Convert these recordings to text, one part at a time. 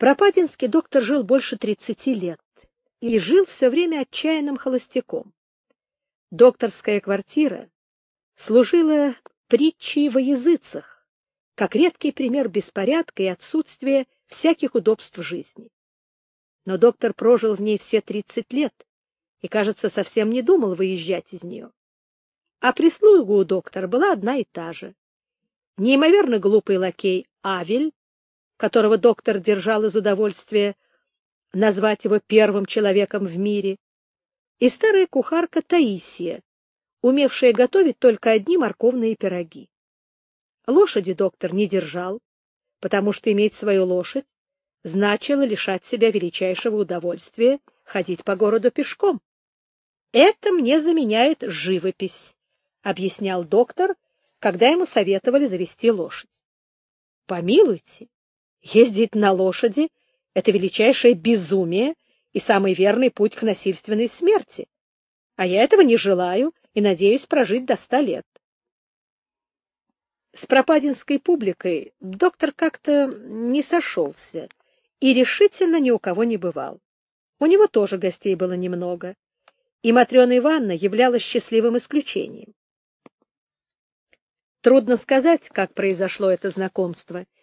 Пропадинске доктор жил больше 30 лет и жил все время отчаянным холостяком. Докторская квартира служила притчей во языцах, как редкий пример беспорядка и отсутствия всяких удобств жизни. Но доктор прожил в ней все 30 лет и, кажется, совсем не думал выезжать из нее. А прислуга у доктора была одна и та же. Неимоверно глупый лакей Авель, которого доктор держал из удовольствия назвать его первым человеком в мире, и старая кухарка Таисия, умевшая готовить только одни морковные пироги. Лошади доктор не держал, потому что иметь свою лошадь значило лишать себя величайшего удовольствия ходить по городу пешком. «Это мне заменяет живопись», — объяснял доктор, когда ему советовали завести лошадь. «Помилуйте, Ездить на лошади — это величайшее безумие и самый верный путь к насильственной смерти. А я этого не желаю и надеюсь прожить до ста лет. С пропадинской публикой доктор как-то не сошелся и решительно ни у кого не бывал. У него тоже гостей было немного, и Матрена Ивановна являлась счастливым исключением. Трудно сказать, как произошло это знакомство —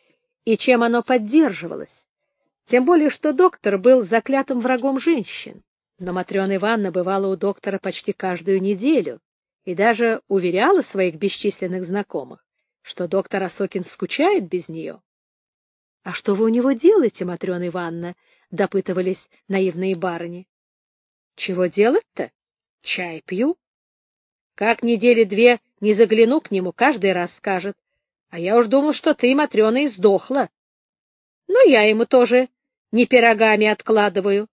и чем оно поддерживалось. Тем более, что доктор был заклятым врагом женщин. Но Матрена Ивановна бывала у доктора почти каждую неделю и даже уверяла своих бесчисленных знакомых, что доктор Осокин скучает без нее. — А что вы у него делаете, Матрена Ивановна? — допытывались наивные барыни. — Чего делать-то? Чай пью. Как недели две не загляну к нему, каждый раз скажет. А я уж думал, что ты, Матрена, и сдохла. Но я ему тоже не пирогами откладываю.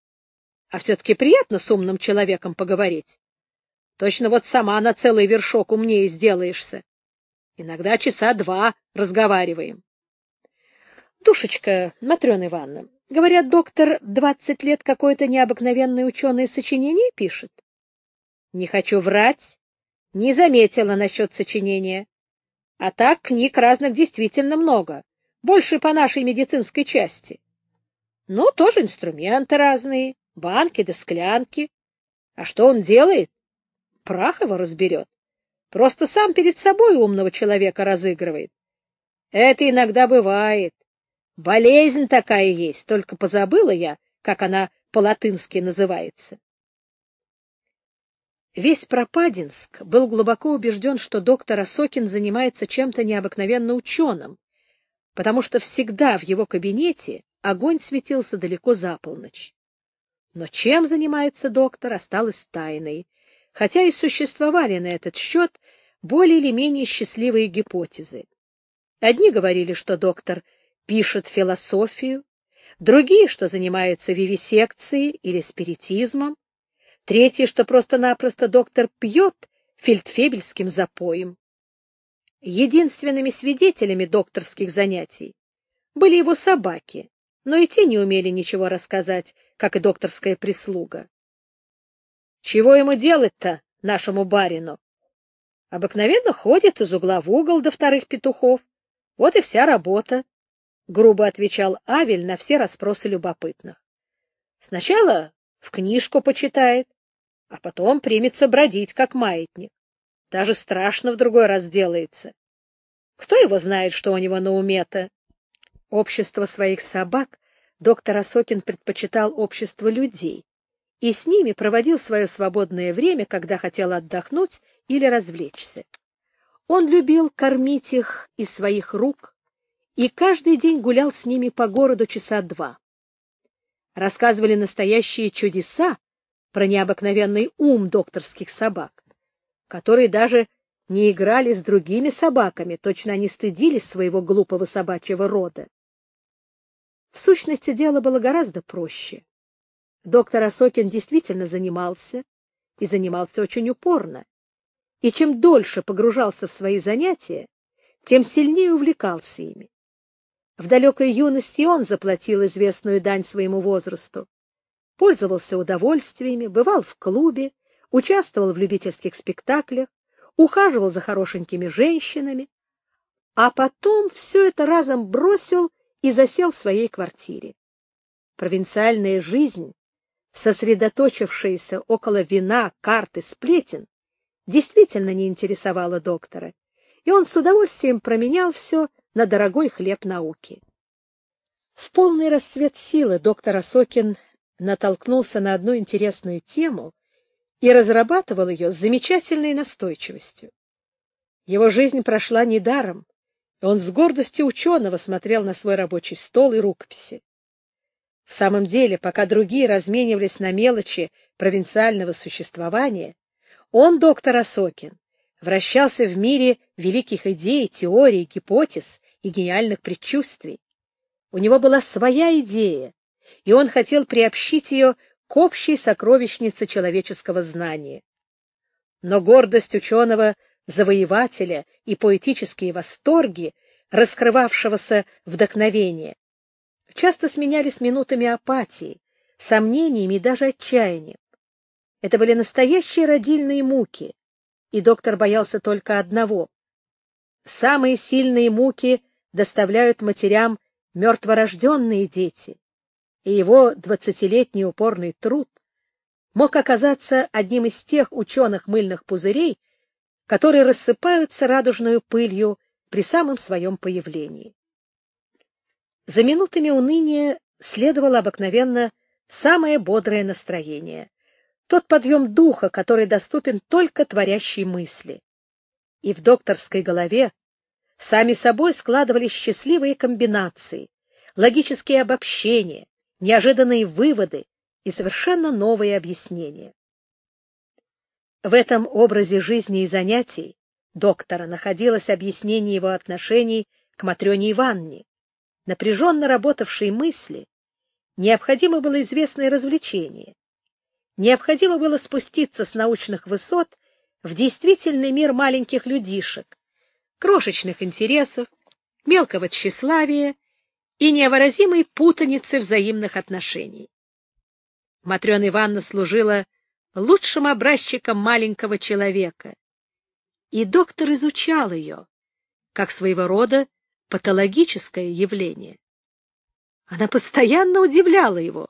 А все-таки приятно с умным человеком поговорить. Точно вот сама на целый вершок умнее сделаешься. Иногда часа два разговариваем. Душечка, Матрена Ивановна, говорят, доктор двадцать лет какое-то необыкновенное ученое сочинение пишет. Не хочу врать, не заметила насчет сочинения. А так книг разных действительно много, больше по нашей медицинской части. Ну, тоже инструменты разные, банки да склянки. А что он делает? Прах его разберет. Просто сам перед собой умного человека разыгрывает. Это иногда бывает. Болезнь такая есть, только позабыла я, как она по-латынски называется. Весь Пропадинск был глубоко убежден, что доктор Осокин занимается чем-то необыкновенно ученым, потому что всегда в его кабинете огонь светился далеко за полночь. Но чем занимается доктор, осталось тайной, хотя и существовали на этот счет более или менее счастливые гипотезы. Одни говорили, что доктор пишет философию, другие, что занимается вивисекцией или спиритизмом, Третье, что просто-напросто доктор пьет фельдфебельским запоем. Единственными свидетелями докторских занятий были его собаки, но и те не умели ничего рассказать, как и докторская прислуга. Чего ему делать-то, нашему барину? Обыкновенно ходит из угла в угол до вторых петухов. Вот и вся работа, — грубо отвечал Авель на все расспросы любопытных. Сначала в книжку почитает, а потом примется бродить, как маятник. Даже страшно в другой раз делается. Кто его знает, что у него на уме-то? Общество своих собак доктор Осокин предпочитал общество людей и с ними проводил свое свободное время, когда хотел отдохнуть или развлечься. Он любил кормить их из своих рук и каждый день гулял с ними по городу часа два. Рассказывали настоящие чудеса про необыкновенный ум докторских собак, которые даже не играли с другими собаками, точно они стыдились своего глупого собачьего рода. В сущности, дело было гораздо проще. Доктор Осокин действительно занимался, и занимался очень упорно. И чем дольше погружался в свои занятия, тем сильнее увлекался ими. В далекой юности он заплатил известную дань своему возрасту, пользовался удовольствиями, бывал в клубе, участвовал в любительских спектаклях, ухаживал за хорошенькими женщинами, а потом все это разом бросил и засел в своей квартире. провинциальная жизнь, сосредоточившаяся около вина, карт и сплетен, действительно не интересовала доктора, и он с удовольствием променял все на дорогой хлеб науки. В полный расцвет силы доктор Осокин натолкнулся на одну интересную тему и разрабатывал ее с замечательной настойчивостью. Его жизнь прошла недаром, и он с гордостью ученого смотрел на свой рабочий стол и рукописи. В самом деле, пока другие разменивались на мелочи провинциального существования, он, доктор Осокин, вращался в мире великих идей, теорий, гипотез и гениальных предчувствий. У него была своя идея, и он хотел приобщить ее к общей сокровищнице человеческого знания. Но гордость ученого-завоевателя и поэтические восторги, раскрывавшегося вдохновения, часто сменялись минутами апатии, сомнениями и даже отчаянием. Это были настоящие родильные муки, и доктор боялся только одного. Самые сильные муки доставляют матерям мертворожденные дети, и его двадцатилетний упорный труд мог оказаться одним из тех ученых мыльных пузырей, которые рассыпаются радужную пылью при самом своем появлении. За минутами уныния следовало обыкновенно самое бодрое настроение, тот подъем духа, который доступен только творящей мысли. И в докторской голове сами собой складывались счастливые комбинации, логические обобщения, неожиданные выводы и совершенно новые объяснения. В этом образе жизни и занятий доктора находилось объяснение его отношений к Матрёне Ивановне, напряженно работавшей мысли, необходимо было известное развлечение. Необходимо было спуститься с научных высот в действительный мир маленьких людишек, крошечных интересов, мелкого тщеславия и невыразимой путаницы взаимных отношений. Матрена Ивановна служила лучшим образчиком маленького человека, и доктор изучал ее, как своего рода патологическое явление. Она постоянно удивляла его,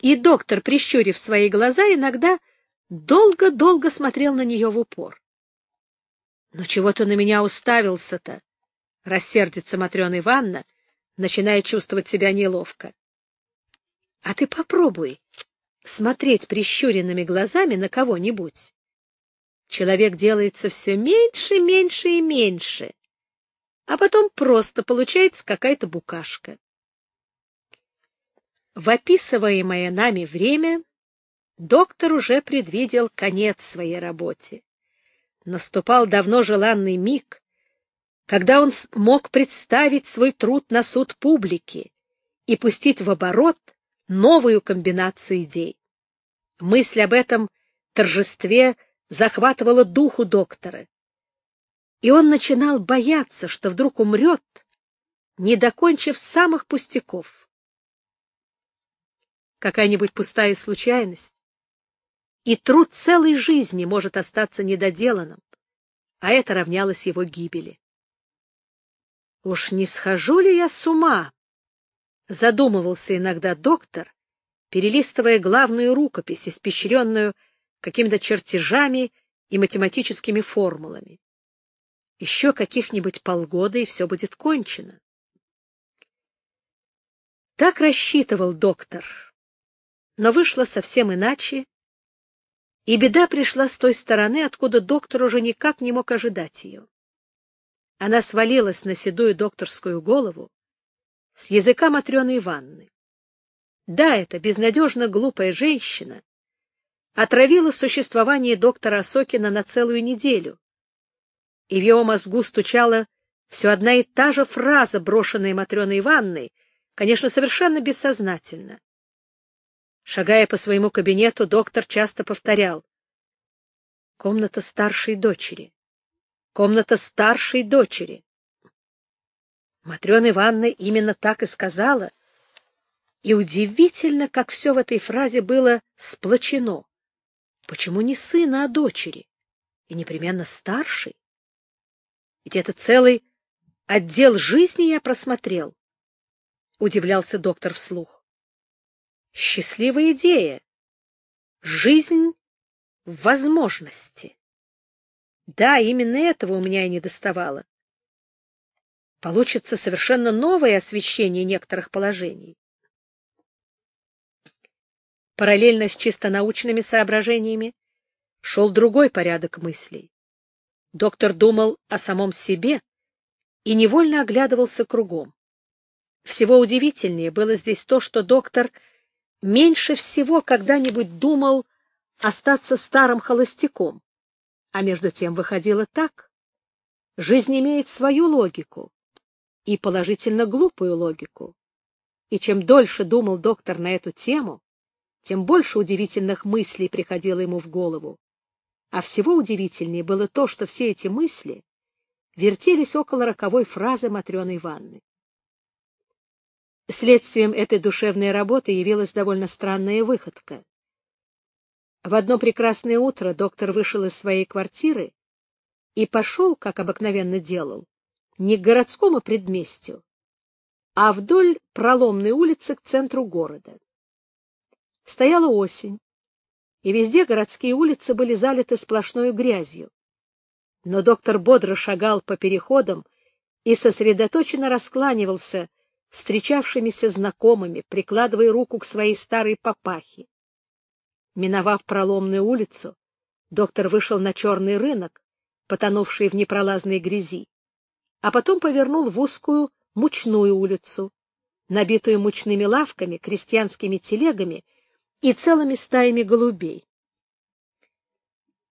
и доктор, прищурив свои глаза, иногда долго-долго смотрел на нее в упор. — Но чего ты на меня уставился-то? — рассердится Матрена Ивановна, начиная чувствовать себя неловко. — А ты попробуй смотреть прищуренными глазами на кого-нибудь. Человек делается все меньше, меньше и меньше, а потом просто получается какая-то букашка. В описываемое нами время доктор уже предвидел конец своей работе. Наступал давно желанный миг, когда он мог представить свой труд на суд публики и пустить в оборот новую комбинацию идей. Мысль об этом торжестве захватывала духу доктора, и он начинал бояться, что вдруг умрет, не докончив самых пустяков. Какая-нибудь пустая случайность, и труд целой жизни может остаться недоделанным, а это равнялось его гибели. Уж не схожу ли я с ума? Задумывался иногда доктор, перелистывая главную рукопись, испещренную какими-то чертежами и математическими формулами. Еще каких-нибудь полгода, и все будет кончено. Так рассчитывал доктор, но вышло совсем иначе, и беда пришла с той стороны, откуда доктор уже никак не мог ожидать ее. Она свалилась на седую докторскую голову с языка Матрёны Ивановны. Да, эта безнадежно глупая женщина отравила существование доктора Осокина на целую неделю, и в его мозгу стучала все одна и та же фраза, брошенная Матрёной Ивановной, конечно, совершенно бессознательно. Шагая по своему кабинету, доктор часто повторял. Комната старшей дочери. Комната старшей дочери. Матрена Ивановна именно так и сказала. И удивительно, как все в этой фразе было сплочено. Почему не сына, а дочери? И непременно старшей? Ведь это целый отдел жизни я просмотрел. Удивлялся доктор вслух. Счастливая идея. Жизнь в возможности. Да, именно этого у меня и не доставало. Получится совершенно новое освещение некоторых положений. Параллельно с чисто научными соображениями шел другой порядок мыслей. Доктор думал о самом себе и невольно оглядывался кругом. Всего удивительнее было здесь то, что доктор меньше всего когда-нибудь думал остаться старым холостяком. А между тем выходило так. Жизнь имеет свою логику, и положительно глупую логику. И чем дольше думал доктор на эту тему, тем больше удивительных мыслей приходило ему в голову. А всего удивительнее было то, что все эти мысли вертелись около роковой фразы Матрены Ивановны. Следствием этой душевной работы явилась довольно странная выходка. В одно прекрасное утро доктор вышел из своей квартиры и пошел, как обыкновенно делал, не к городскому предместью, а вдоль проломной улицы к центру города. Стояла осень, и везде городские улицы были залиты сплошной грязью. Но доктор бодро шагал по переходам и сосредоточенно раскланивался встречавшимися знакомыми, прикладывая руку к своей старой папахе. Миновав проломную улицу, доктор вышел на черный рынок, потонувший в непролазной грязи, а потом повернул в узкую мучную улицу, набитую мучными лавками, крестьянскими телегами и целыми стаями голубей.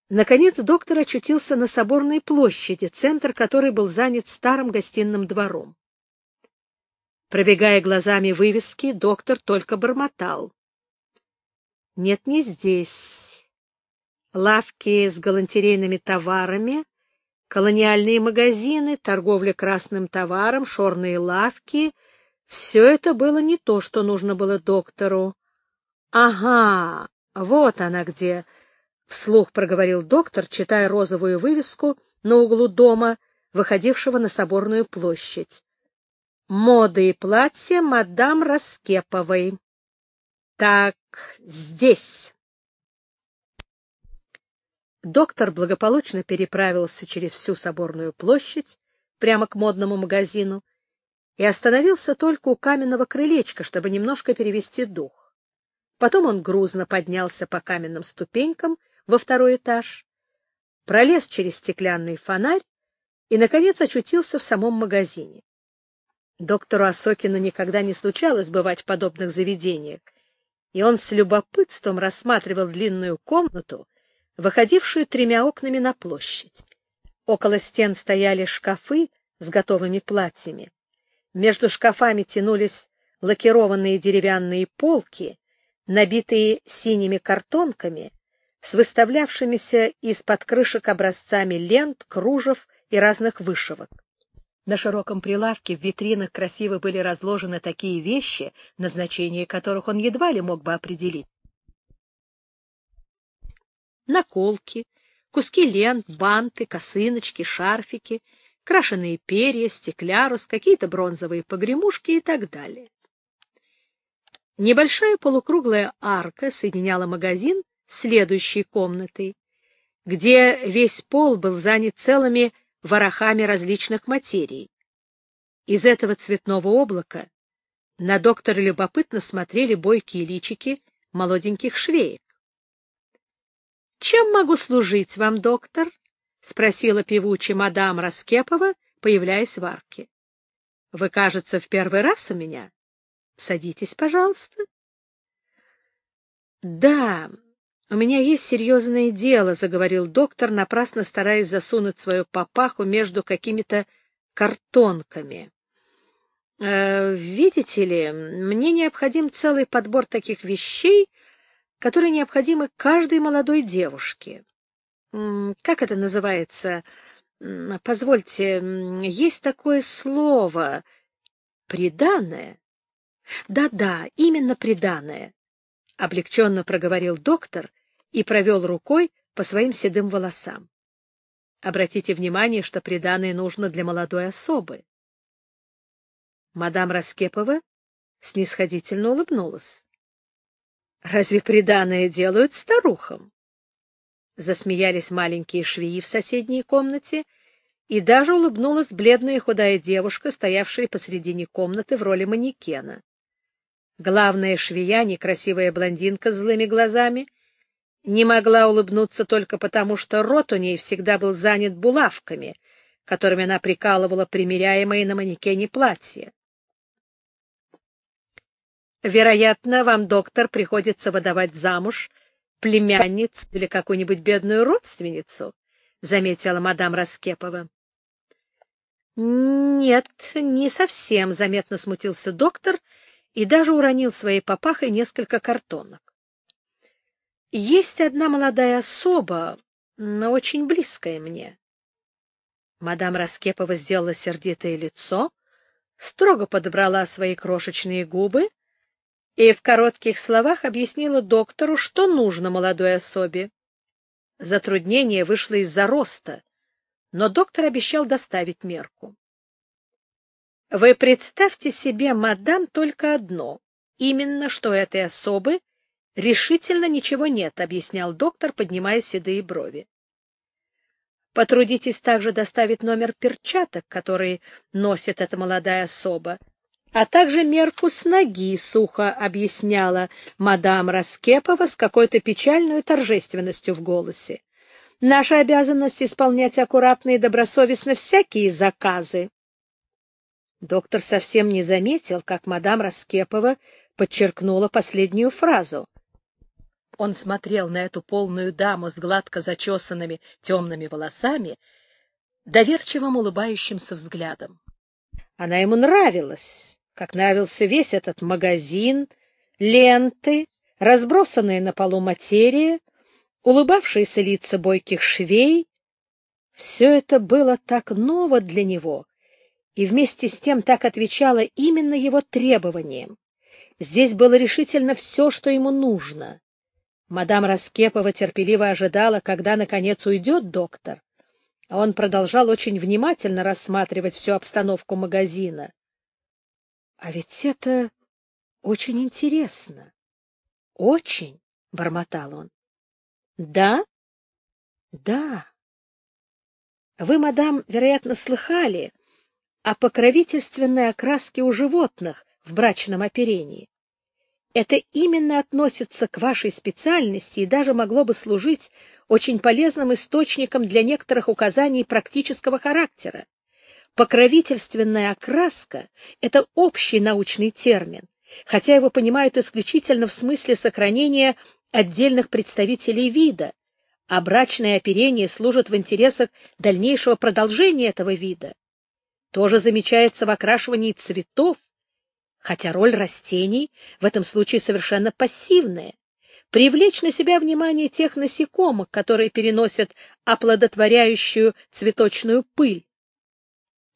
Наконец доктор очутился на Соборной площади, центр которой был занят старым гостиным двором. Пробегая глазами вывески, доктор только бормотал. Нет, не здесь. Лавки с галантерейными товарами, колониальные магазины, торговля красным товаром, шорные лавки — все это было не то, что нужно было доктору. Ага, вот она где, — вслух проговорил доктор, читая розовую вывеску на углу дома, выходившего на Соборную площадь. «Моды и платья мадам Раскеповой». Так, здесь. Доктор благополучно переправился через всю соборную площадь прямо к модному магазину и остановился только у каменного крылечка, чтобы немножко перевести дух. Потом он грузно поднялся по каменным ступенькам во второй этаж, пролез через стеклянный фонарь и, наконец, очутился в самом магазине. Доктору Осокину никогда не случалось бывать в подобных заведениях, и он с любопытством рассматривал длинную комнату, выходившую тремя окнами на площадь. Около стен стояли шкафы с готовыми платьями. Между шкафами тянулись лакированные деревянные полки, набитые синими картонками, с выставлявшимися из-под крышек образцами лент, кружев и разных вышивок. На широком прилавке в витринах красиво были разложены такие вещи, назначение которых он едва ли мог бы определить. Наколки, куски лент, банты, косыночки, шарфики, крашеные перья, стеклярус, какие-то бронзовые погремушки и так далее. Небольшая полукруглая арка соединяла магазин с следующей комнатой, где весь пол был занят целыми ворохами различных материй. Из этого цветного облака на доктора любопытно смотрели бойкие личики молоденьких швеек. — Чем могу служить вам, доктор? — спросила певучая мадам Раскепова, появляясь в арке. — Вы, кажется, в первый раз у меня. Садитесь, пожалуйста. — Да, «У меня есть серьезное дело», — заговорил доктор, напрасно стараясь засунуть свою папаху между какими-то картонками. «Э, «Видите ли, мне необходим целый подбор таких вещей, которые необходимы каждой молодой девушке. Как это называется? Позвольте, есть такое слово — приданное?» «Да-да, именно приданное. — облегченно проговорил доктор и провел рукой по своим седым волосам. Обратите внимание, что приданое нужно для молодой особы. Мадам Раскепова снисходительно улыбнулась. Разве приданое делают старухам? Засмеялись маленькие швеи в соседней комнате, и даже улыбнулась бледная худая девушка, стоявшая посредине комнаты в роли манекена. Главная швея, некрасивая блондинка с злыми глазами, не могла улыбнуться только потому, что рот у ней всегда был занят булавками, которыми она прикалывала примеряемые на манекене платья. Вероятно, вам, доктор, приходится выдавать замуж племянницу или какую-нибудь бедную родственницу, — заметила мадам Раскепова. — Нет, не совсем, — заметно смутился доктор и даже уронил своей папахой несколько картонок. Есть одна молодая особа, но очень близкая мне. Мадам Раскепова сделала сердитое лицо, строго подобрала свои крошечные губы и в коротких словах объяснила доктору, что нужно молодой особе. Затруднение вышло из-за роста, но доктор обещал доставить мерку. Вы представьте себе, мадам, только одно, именно что этой особы решительно ничего нет, объяснял доктор, поднимая седые брови. Потрудитесь также доставить номер перчаток, которые носит эта молодая особа, а также мерку с ноги, сухо объясняла мадам Раскепова с какой-то печальной торжественностью в голосе. Наша обязанность исполнять аккуратно и добросовестно всякие заказы. Доктор совсем не заметил, как мадам Раскепова подчеркнула последнюю фразу. Он смотрел на эту полную даму с гладко зачесанными темными волосами, доверчивым улыбающимся взглядом. Она ему нравилась, как нравился весь этот магазин, ленты, разбросанные на полу материя, улыбавшиеся лица бойких швей. Все это было так ново для него и вместе с тем так отвечало именно его требованиям. Здесь было решительно все, что ему нужно. Мадам Раскепова терпеливо ожидала, когда, наконец, уйдет доктор, а он продолжал очень внимательно рассматривать всю обстановку магазина. — А ведь это очень интересно. — Очень, — бормотал он. — Да? — Да. Вы, мадам, вероятно, слыхали о покровительственной окраске у животных в брачном оперении. Это именно относится к вашей специальности и даже могло бы служить очень полезным источником для некоторых указаний практического характера. Покровительственная окраска — это общий научный термин, хотя его понимают исключительно в смысле сохранения отдельных представителей вида, а брачное оперение служит в интересах дальнейшего продолжения этого вида. Тоже замечается в окрашивании цветов, хотя роль растений в этом случае совершенно пассивная — привлечь на себя внимание тех насекомых, которые переносят оплодотворяющую цветочную пыль.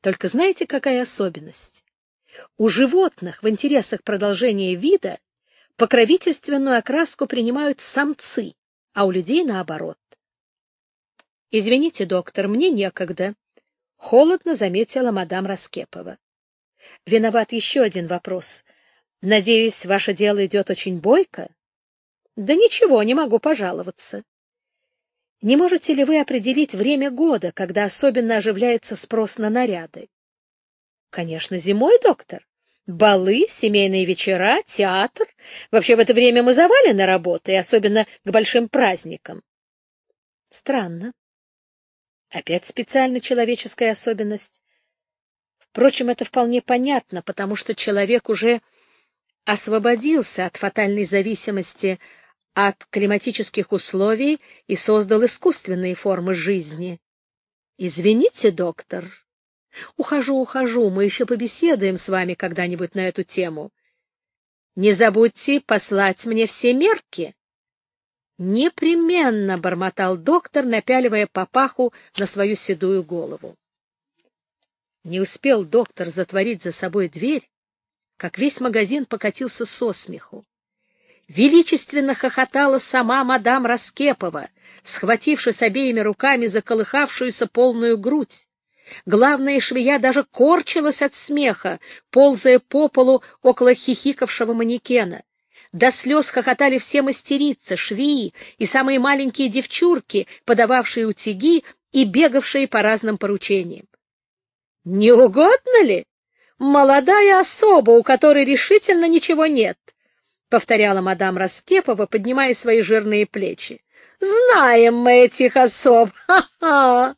Только знаете, какая особенность? У животных в интересах продолжения вида покровительственную окраску принимают самцы, а у людей наоборот. «Извините, доктор, мне некогда», — холодно заметила мадам Раскепова. «Виноват еще один вопрос. Надеюсь, ваше дело идет очень бойко?» «Да ничего, не могу пожаловаться. Не можете ли вы определить время года, когда особенно оживляется спрос на наряды? Конечно, зимой, доктор. Балы, семейные вечера, театр. Вообще в это время мы завалены работой, особенно к большим праздникам. Странно. Опять специально человеческая особенность. Впрочем, это вполне понятно, потому что человек уже освободился от фатальной зависимости от климатических условий и создал искусственные формы жизни. Извините, доктор. Ухожу, ухожу, мы еще побеседуем с вами когда-нибудь на эту тему. Не забудьте послать мне все мерки. Непременно, — бормотал доктор, напяливая папаху на свою седую голову. Не успел доктор затворить за собой дверь, как весь магазин покатился со смеху. Величественно хохотала сама мадам Раскепова, схватившись обеими руками за колыхавшуюся полную грудь. Главная швея даже корчилась от смеха, ползая по полу около хихикавшего манекена. До слез хохотали все мастерицы, швеи и самые маленькие девчурки, подававшие утюги и бегавшие по разным поручениям. — Не угодно ли? Молодая особа, у которой решительно ничего нет, — повторяла мадам Раскепова, поднимая свои жирные плечи. — Знаем мы этих особ! Ха-ха!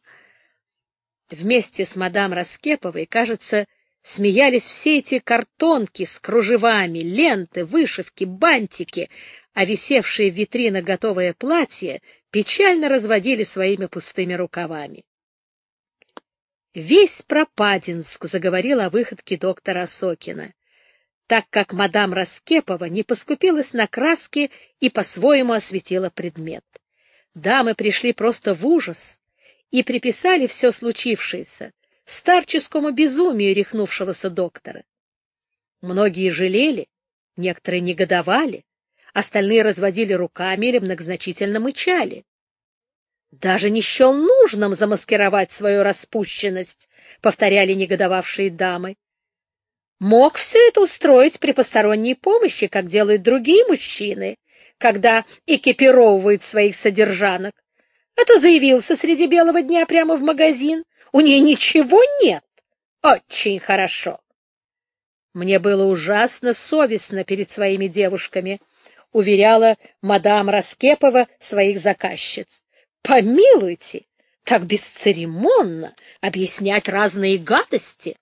Вместе с мадам Раскеповой, кажется, смеялись все эти картонки с кружевами, ленты, вышивки, бантики, а висевшие в витринах готовое платье печально разводили своими пустыми рукавами. Весь Пропадинск заговорил о выходке доктора Сокина, так как мадам Раскепова не поскупилась на краски и по-своему осветила предмет. Дамы пришли просто в ужас, и приписали все случившееся старческому безумию рехнувшегося доктора. Многие жалели, некоторые негодовали, остальные разводили руками или многозначительно мычали. Даже не счел нужным замаскировать свою распущенность, повторяли негодовавшие дамы. Мог все это устроить при посторонней помощи, как делают другие мужчины, когда экипировывают своих содержанок а то заявился среди белого дня прямо в магазин. У нее ничего нет. Очень хорошо. Мне было ужасно совестно перед своими девушками, уверяла мадам Раскепова своих заказчиц. Помилуйте, так бесцеремонно объяснять разные гадости.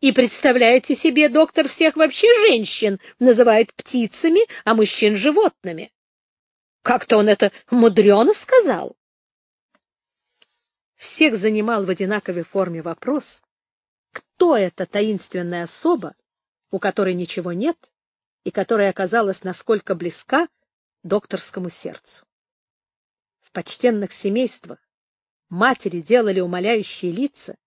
И представляете себе, доктор всех вообще женщин называет птицами, а мужчин — животными. Как-то он это мудрено сказал всех занимал в одинаковой форме вопрос, кто эта таинственная особа, у которой ничего нет и которая оказалась насколько близка докторскому сердцу. В почтенных семействах матери делали умоляющие лица,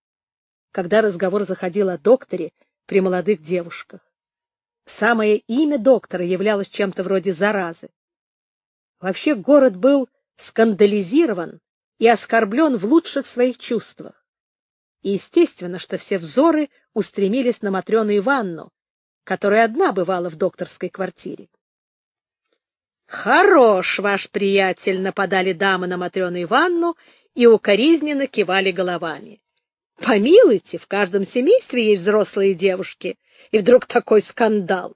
когда разговор заходил о докторе при молодых девушках. Самое имя доктора являлось чем-то вроде заразы. Вообще город был скандализирован и оскорблен в лучших своих чувствах. И естественно, что все взоры устремились на Матрёну Иванну, которая одна бывала в докторской квартире. «Хорош ваш приятель!» — нападали дамы на Матрёну Иванну и укоризненно кивали головами. «Помилуйте, в каждом семействе есть взрослые девушки, и вдруг такой скандал!»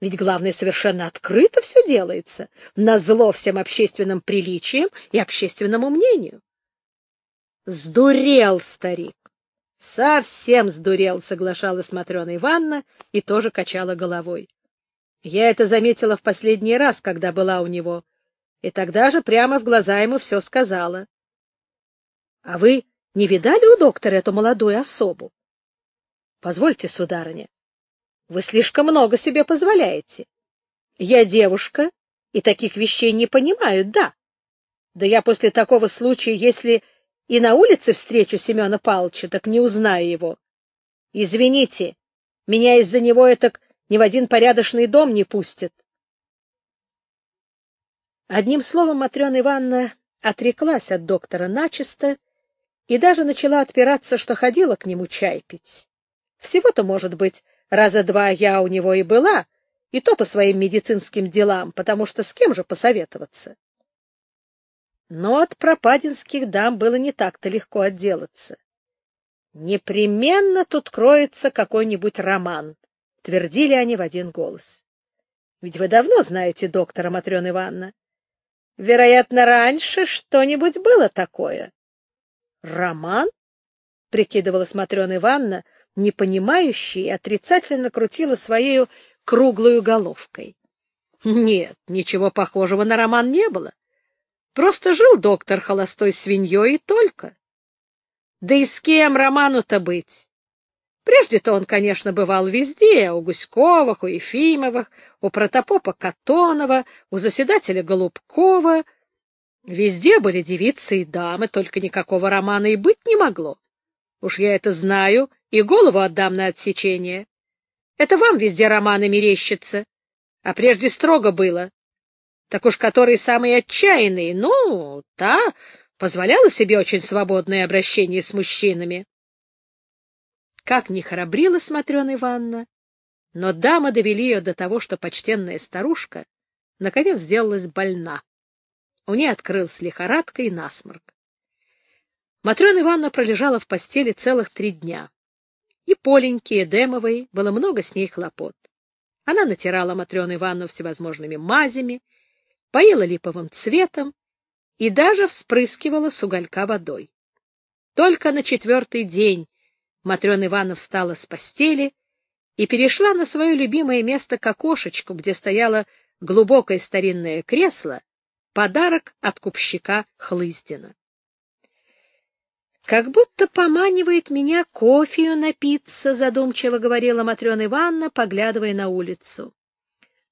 Ведь главное, совершенно открыто все делается, на зло всем общественным приличиям и общественному мнению. Сдурел старик. Совсем сдурел, соглашалась Матрена Ивановна и тоже качала головой. Я это заметила в последний раз, когда была у него, и тогда же прямо в глаза ему все сказала. — А вы не видали у доктора эту молодую особу? — Позвольте, сударыня, вы слишком много себе позволяете. Я девушка, и таких вещей не понимаю, да. Да я после такого случая, если и на улице встречу Семена Павловича, так не узнаю его. Извините, меня из-за него это ни в один порядочный дом не пустит. Одним словом, Матрена Ивановна отреклась от доктора начисто и даже начала отпираться, что ходила к нему чай пить. Всего-то, может быть, Раза два я у него и была, и то по своим медицинским делам, потому что с кем же посоветоваться. Но от пропадинских дам было не так-то легко отделаться. Непременно тут кроется какой-нибудь роман, твердили они в один голос. Ведь вы давно знаете доктора Матрена Ивановна. Вероятно, раньше что-нибудь было такое. Роман? прикидывала Матрена Ивановна, непонимающая и отрицательно крутила своей круглую головкой. Нет, ничего похожего на роман не было. Просто жил доктор холостой свиньей и только. Да и с кем роману-то быть? Прежде-то он, конечно, бывал везде, у Гуськовых, у Ефимовых, у протопопа Катонова, у заседателя Голубкова. Везде были девицы и дамы, только никакого романа и быть не могло. Уж я это знаю и голову отдам на отсечение. Это вам везде романы мерещатся, а прежде строго было. Так уж которые самые отчаянные, ну, та позволяла себе очень свободное обращение с мужчинами. Как не храбрила Матрена Ивановна, но дамы довели ее до того, что почтенная старушка наконец сделалась больна. У нее открылась лихорадка и насморк. Матрена Ивановна пролежала в постели целых три дня. И Поленьке, и Демовой было много с ней хлопот. Она натирала Матрёну Ивановну всевозможными мазями, поила липовым цветом и даже вспрыскивала с уголька водой. Только на четвертый день Матрена Ивановна встала с постели и перешла на свое любимое место к окошечку, где стояло глубокое старинное кресло, подарок от купщика Хлыстина. «Как будто поманивает меня кофею напиться», — задумчиво говорила Матрена Ивановна, поглядывая на улицу.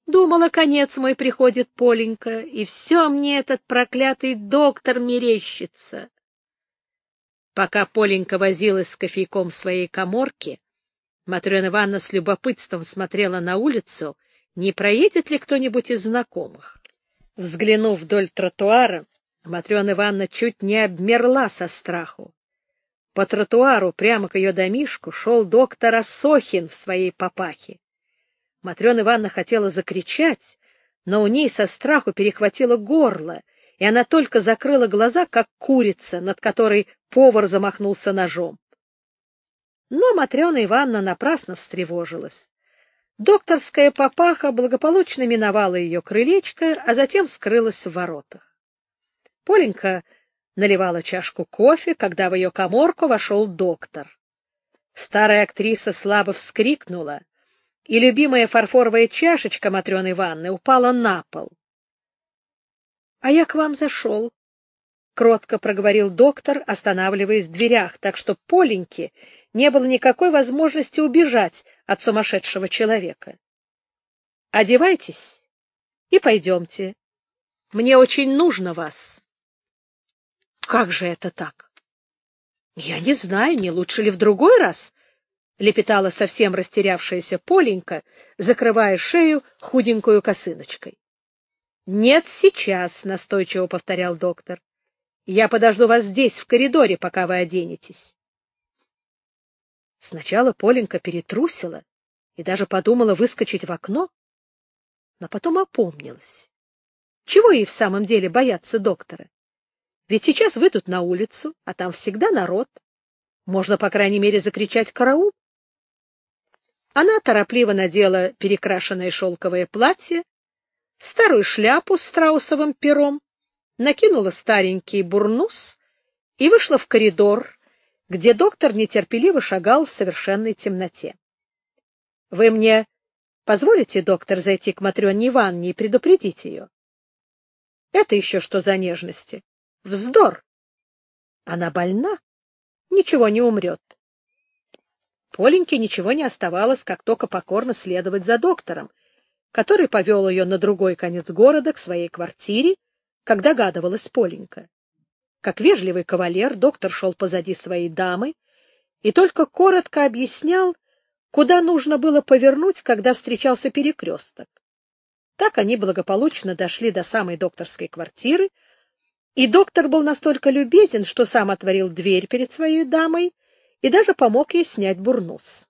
Думала, конец мой приходит Поленька, и все мне этот проклятый доктор мерещится. Пока Поленька возилась с кофейком в своей коморке, Матрена Ивановна с любопытством смотрела на улицу, не проедет ли кто-нибудь из знакомых. Взглянув вдоль тротуара, Матрена Ивановна чуть не обмерла со страху. По тротуару прямо к ее домишку шел доктор Асохин в своей папахе. Матрена Ивановна хотела закричать, но у ней со страху перехватило горло, и она только закрыла глаза, как курица, над которой повар замахнулся ножом. Но Матрена Ивановна напрасно встревожилась. Докторская папаха благополучно миновала ее крылечко, а затем скрылась в воротах. Поленька наливала чашку кофе, когда в ее коморку вошел доктор. Старая актриса слабо вскрикнула, и любимая фарфоровая чашечка Матрены Ивановны упала на пол. — А я к вам зашел, — кротко проговорил доктор, останавливаясь в дверях, так что Поленьке не было никакой возможности убежать от сумасшедшего человека. — Одевайтесь и пойдемте. Мне очень нужно вас. — Как же это так? — Я не знаю, не лучше ли в другой раз, — лепетала совсем растерявшаяся Поленька, закрывая шею худенькую косыночкой. — Нет, сейчас, — настойчиво повторял доктор. — Я подожду вас здесь, в коридоре, пока вы оденетесь. Сначала Поленька перетрусила и даже подумала выскочить в окно, но потом опомнилась. Чего ей в самом деле бояться доктора? Ведь сейчас выйдут на улицу, а там всегда народ. Можно, по крайней мере, закричать «караул». Она торопливо надела перекрашенное шелковое платье, старую шляпу с страусовым пером, накинула старенький бурнус и вышла в коридор, где доктор нетерпеливо шагал в совершенной темноте. — Вы мне позволите, доктор, зайти к Матрёне Ивановне и предупредить ее? — Это еще что за нежности? Вздор! Она больна, ничего не умрет. Поленьке ничего не оставалось, как только покорно следовать за доктором, который повел ее на другой конец города к своей квартире, как догадывалась Поленька. Как вежливый кавалер, доктор шел позади своей дамы и только коротко объяснял, куда нужно было повернуть, когда встречался перекресток. Так они благополучно дошли до самой докторской квартиры, и доктор был настолько любезен, что сам отворил дверь перед своей дамой и даже помог ей снять бурнус.